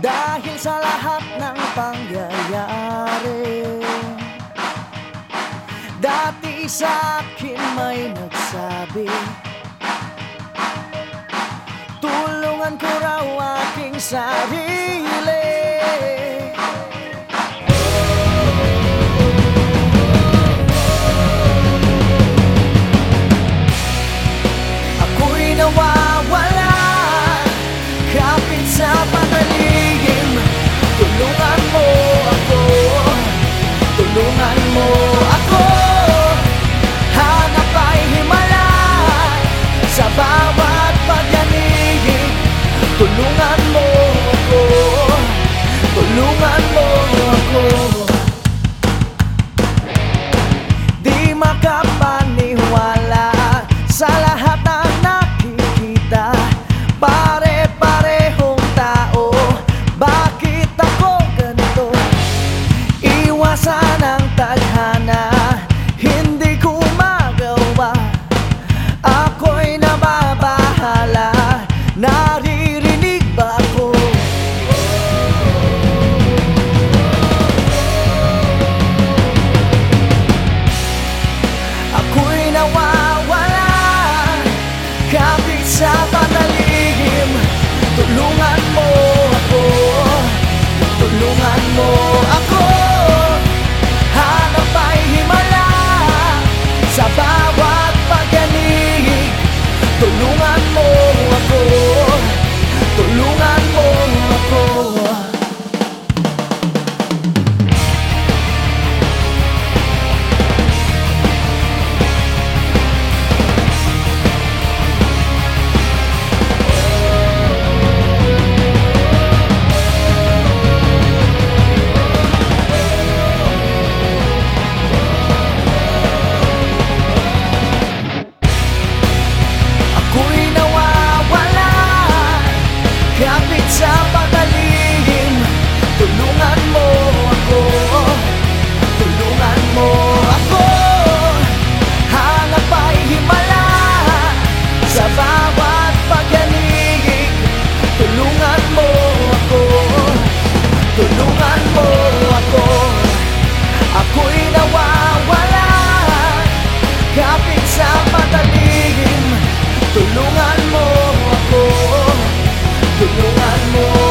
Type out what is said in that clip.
Dahil sa lahat ng pangyayari Dati sa akin may nagsabi Tulungan ko raw aking sarili. Taasan ang tadhana? Hindi ko magawa. Ako'y nababahala. Naririnig ba ako? Ako'y nawawala. Kapit sa panalim Tulungan mo ako. Tulungan mo ako. more.